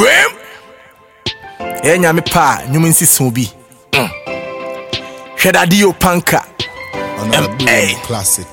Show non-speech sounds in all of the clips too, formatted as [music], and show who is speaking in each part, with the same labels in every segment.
Speaker 1: Brim! ɛyɛ nyame pa a nnwom nsiso bi. Hwɛ dade o panka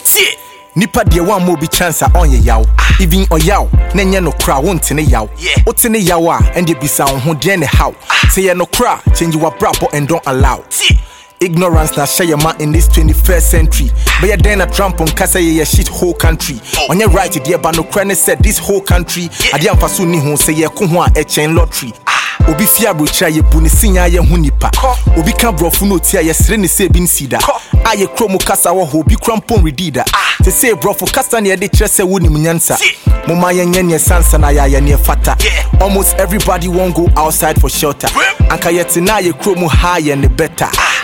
Speaker 1: tie! Nipa deɛ woamma obi chance a ɔnyɛ yaw. Even ɔyaw na ɛnyɛ nokora a wonte ne yaw.
Speaker 2: Yeah.
Speaker 1: wote ne yaw a ɛnde bisa wo ho deɛ ne haw. Sɛ yɛ nokora a change wabrabɔ and don't allow.
Speaker 2: Tie
Speaker 1: Ignorance na share your man in this 21st century. But yeah, then a Trump on kasa ye shit whole country. On your right, dear but no credit said this whole country. Didn't pass ni ho say ye kuhwa eh, a chain lottery. Ah. Obi fia brocha ye bu ne sinya ye ho nipa. Obi ka brofo no tia ye sere ne se bi nsida. Aye ah, kromo kasa wo ho bi krampon redida. Te say brofo kasa ne de kyerɛ sɛ wonim nyansa. Moma ye nye ne sansa na ya ye ne fata. Almost everybody won't go outside for shelter. Anka yɛte na yɛ kurom ha yɛ ne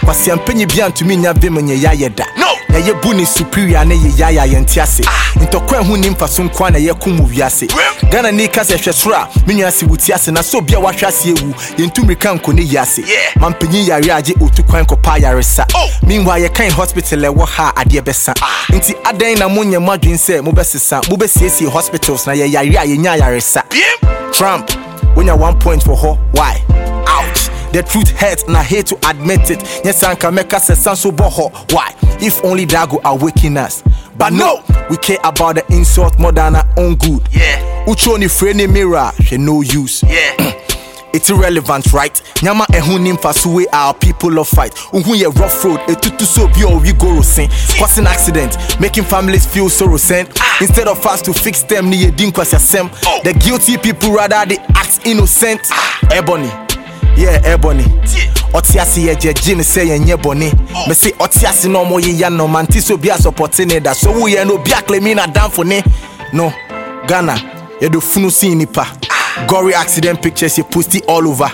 Speaker 1: better kwasiampanyi bia ntumi nya bem nyɛ yɛayɛ da
Speaker 2: No. Ah!
Speaker 1: na yɛbu ne superior ne yɛ yɛayɛ a yɛnte ase ntɔkwa ho ni mfa so na yɛko mu wiase ghana ni ka sɛ hwɛ soro a me nua se woti ase na sɛ obi a wahwɛ ase awu yɛntu mmirika nkɔ ne yi ase mampanyin yare agye ɔtu kwan kɔpa ayaresa
Speaker 2: Oh.
Speaker 1: meanwhile yɛkan hospital ɛwɔ ha adeɛ bɛsa ah! nti adɛn na monyɛ mo adwene sɛ mobɛsesa mobɛsiesie hospitals na yɛyare a yɛnya ayaresa! Trump, you're one point for her, why? The truth hurts and I hate to admit it. Yes, I can make Meka says so boho. Why? If only that go awaken us. But no, we care about the insult more than our own good.
Speaker 2: Yeah.
Speaker 1: Ucho ni friendly mirror, she no use.
Speaker 2: Yeah. [clears throat]
Speaker 1: It's irrelevant, right? Nyama ehu nimfa so we our people of fight. Uhu ye rough road, etutu so bi or we go sin. Causing accident, making families feel so sent. Ah. Instead of us to fix them, ni ye din kwasi asem.
Speaker 2: Oh.
Speaker 1: The guilty people rather they act innocent. Ah. Ebony, yeah, ebony. Ọtí ase yẹ jẹ gin sẹ yẹn yẹ bọ̀ni. Oh. Mèsì ọtí ase náà ọmọ yìí yá nọ màá ntí so bí asọ̀pọ̀tì ni dà. Sowú yẹn no bí àkèlémí náà dánfò. No, Ghana, yẹ̀dọ̀ funu si nipa. Ah. Gory accident pictures yẹ posti all over.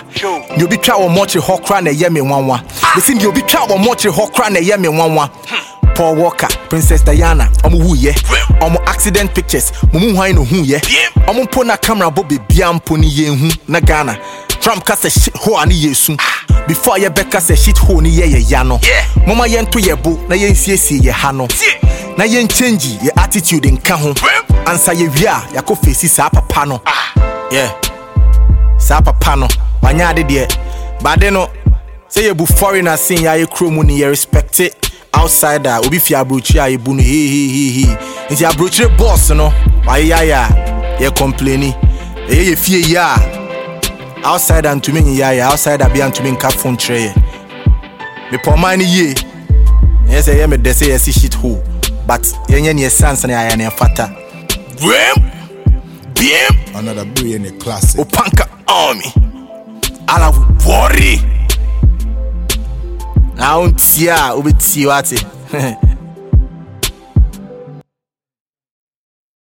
Speaker 1: Ní obi twa wọ̀ mọ́ọ̀kyì hɔ kora na ẹ̀yẹ mi nwanwa. Ah. Mèsì ní obi twa wọ̀ mọ́ọ̀kyì hɔ kora na ẹ̀yẹ mi nwanwa. Hmm. Paul Walker, Princess Diana, ọmọ who ye? Ọmọ accident pictures, mumu mú hwan ni
Speaker 2: hu
Speaker 1: yẹ. Ọmọ mpọ camera bọ bèbí à mpọ ni hu na Ghana trump ka sɛ shit hole a ne yɛsu before yɛbɛka sɛ shit hole ne yɛ yɛ ya no.
Speaker 2: Yeah.
Speaker 1: moma yɛnto yɛ bo na yɛnsiesie yɛ ha no. Na yɛnkyɛngyi yɛ attitude nka ho. Ansa yɛwie a yɛakɔ fesi saa papa no. Yeah. Saa papa no. Wanyɛ ade deɛ bade no. Sɛ yɛbu foreigner sen yɛayɛ kuro mu ne yɛrespecte outside a obi fi aburokyire a yɛbu no hehehehe nti aburokyire boss no wayeyayɛ a yɛ complaini. Ɛyɛ yɛ fie yi a outside a ntumi nyeyayɛ outside a bia ntumi nka phone kyerɛ yɛ mepɛ ɔman no yie ɛyɛ sɛ ɛyɛ medɛ sɛ yɛsi shit hole but yɛnyɛ neɛ sansa ne ayɛ ne ɛfata
Speaker 2: Brim! Brim!
Speaker 3: Another Brilliant classic.
Speaker 1: opanka army alawo
Speaker 2: Worry!
Speaker 1: na wontie a wobɛtie wate